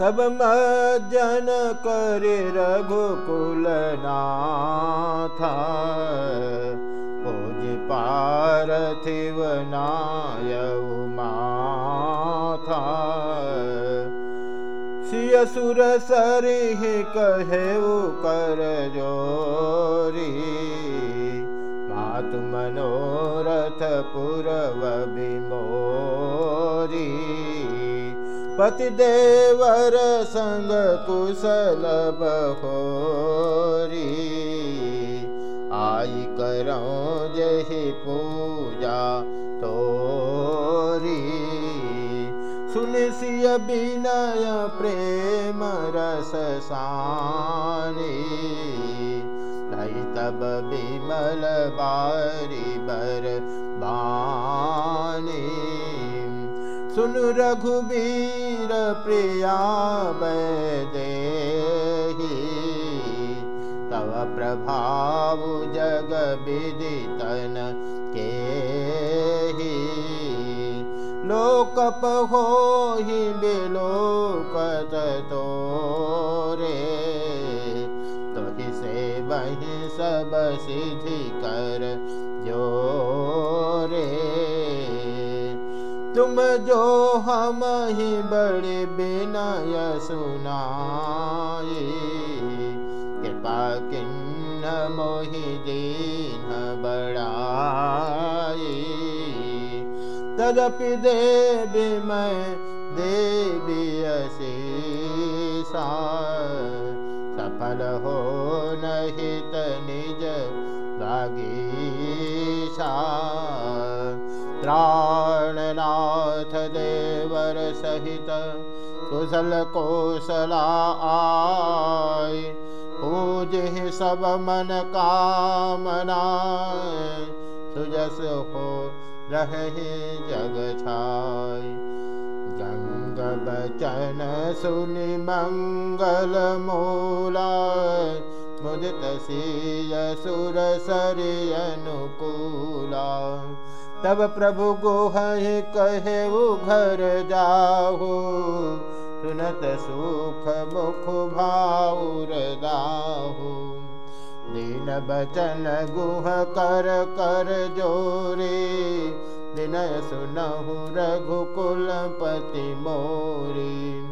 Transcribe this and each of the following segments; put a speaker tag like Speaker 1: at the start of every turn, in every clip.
Speaker 1: तब मज्जन करे रघुकुल नाथा खोज पारथिव नायऊ माथा। सिय सुर सरिह कहेऊ कर जोरी। मातु मनोरथ पुरव बिमोरी पति देवर संग कुशल बहोरी। आई करो जही पूजा तोरी। सुन सिय विनय प्रेम रस सानी। तब विमल बारी बर बानी सुन रघुबीर प्रिया बैदेही तव प्रभाव जग विदितन के ही लोकप हो ही बिलोकत तो रे तो से वही सब सिद्धि कर जो तुम जो हम ही बड़े बिनय सुनाए। कृपा किन्न मोहि दीन बड़ाए। तदपि देवी मैं अशेषा। सफल हो नहित निज बागीशा देवर सहित कुशल कोशला आय पूज सब मन कामना सुजस हो रहे जग छाय। गंग बचन सुनि मंगल मूला मुदित सिय सरि अनुकूला तब प्रभु गोह कहे वो घर जाहु सुनत सुख मुख भाउर दाहु दीन बचन गुह कर कर जोरे, दिन सुनहु रघुकुल पति मोरी।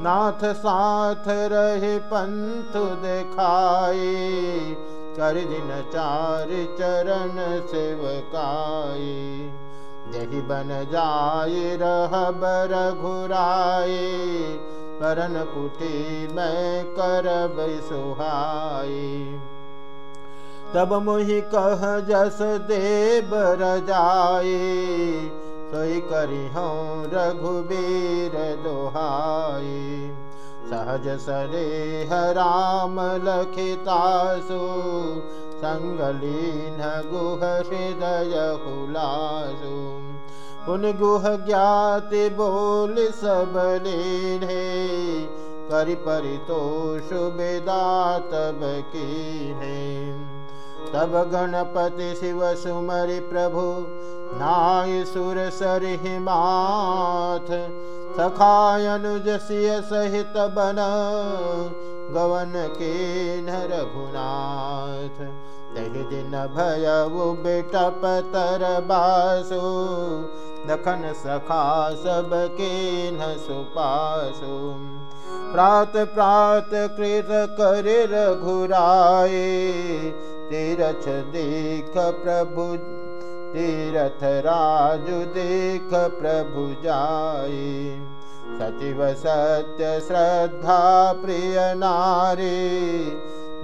Speaker 1: नाथ साथ रहे पंथ देखाए दिन चार चरण जही बन करन कुटी मैं कर सुहाए तब मुहि कह जस देव रजाए सोई करी हूँ रघुबीर दोहाई सहज सरे राम लखितासु, संगलीन गुह हृदय हुलासु। पुन गुह ज्ञाति बोल सब लीने करि परितोष बेदात बकीने तब गणपति शिव सुमरि प्रभु नाय सुर सरहि माथ सखाय अनुजसिय सहित बन। गवन के नर रघुनाथ तहि दिन भय बिटप तर बासु। दखन सखा सब के न सुपासु। प्रात प्रात कृत कर रघुराए तीरथ देख प्रभु तीरथ राजु देख प्रभु जाए सचिव सत्य श्रद्धा प्रिय नारी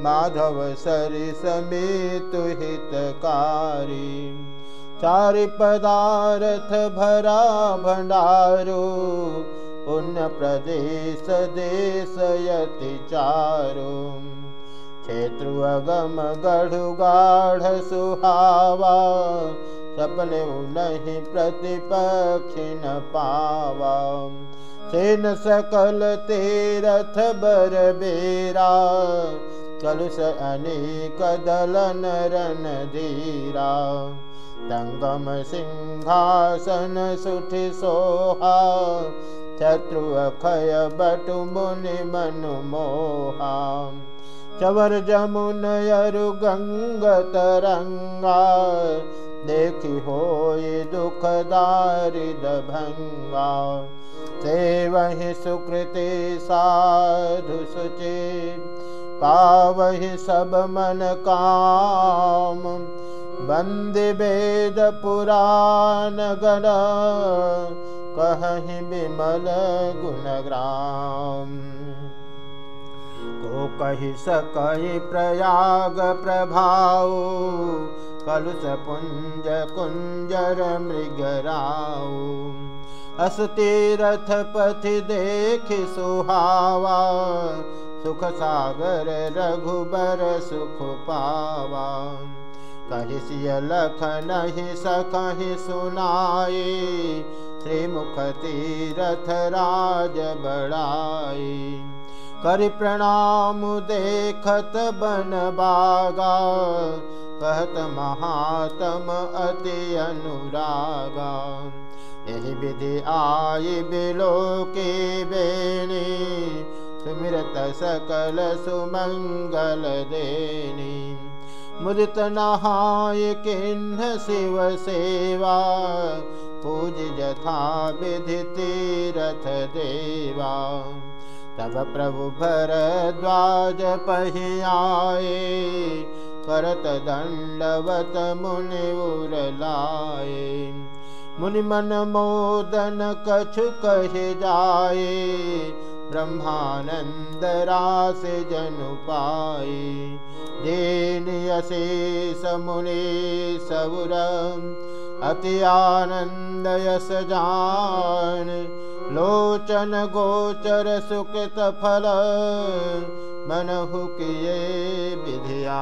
Speaker 1: माधव सरि समेत हितकारी। चारि पदार्थ भरा भंडारो पुण्य प्रदेश देश यति चारो। क्षेत्र अगम गढ़ गाढ़ सुहावा सपने नहीं कलुष अनेक दलन रन धीरा। तंगम सिंहासन सुठ सोहा शत्रु अखय बटु मुनि मनु मोहा। चवर जमुन यरु गंग तरंगा देखी हो दुख दारिद भंगा। ते वही सुकृति साधु सुचे, पावहि सब मन काम। बंदे वेद पुराण गण कहीं विमल गुणग्राम को कही सकई प्रयाग प्रभाव कलुष पुंज कुंजर मृगराऊ अस तीरथ पथि देख सुहावा सुख सागर रघुबर सुख पावा कही सिय लख नहीं सकहि सुनाए श्रीमुख तीरथ राज बड़ाई कर प्रणाम देखत बन बागा कहत महात्म अति अनुरागा। यही विधि आई बिलो के बेणी सुमिरत सकल सुमंगल देनी। मुदित नहाय किन्ह शिव सेवा, पूज जथा विधि तीरथ देवा। तब प्रभु भर द्वाज पहियाए करत दंडवत मुनि उरलाए मुनि मन मोदन कछु कह जाए ब्रह्मानंद रास जनु पाए देन अशेष मुनि सौरम अति आनंद यस जान लोचन गोचर सुकृत फल मनहु किए विधिया